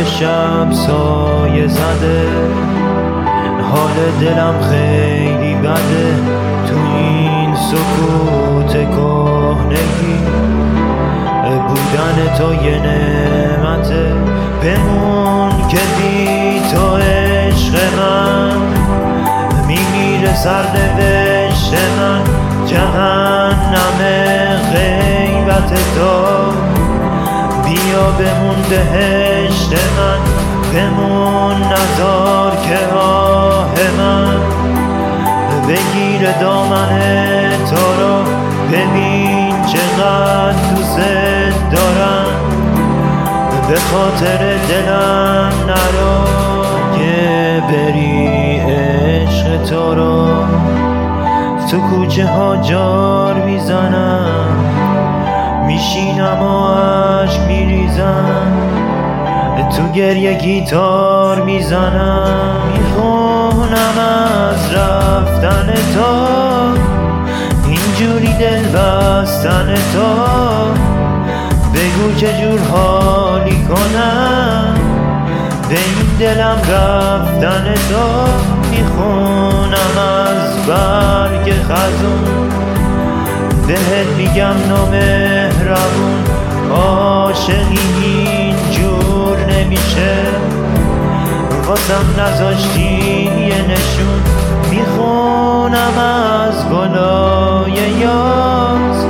توی شب سایه زده. حال دلم خیلی بده. تو این سکوت کهنگی. بودن تو یه نعمته. بمون که بی تو عشق من. میمیره سرنوشت من. جهنم غیبت تو. بمون بهشت من بمون نزار که آه من. بگیر دامن تو را ببین چقدر دوست دارم. به خاطر دلم نرا که بری عشق تو را. تو کوچه ها جار می‌زنم. میشینم و تو گریه گیتار می‌زنم می‌خونم از رفتن تو. اینجوری دل بستن تو. بگو چه جور حالی کنم. به این دلم رفتن تو. می‌خونم از برگ خزون. بهت میگم نامهربون عاشقی واسم نذاشتی یه نشون می‌خونم از گلای یاز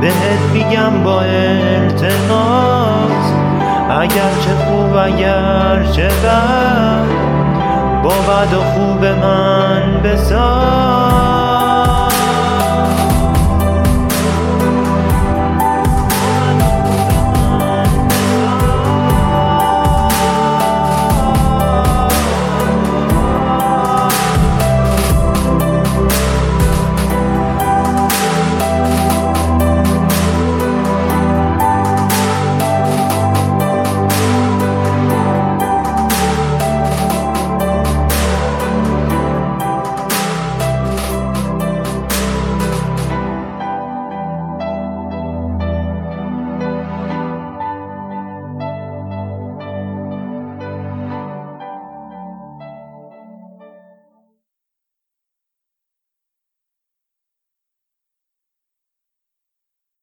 بهت میگم با التماس اگر چه خوب اگر چه بد با بد و خوب من بساز.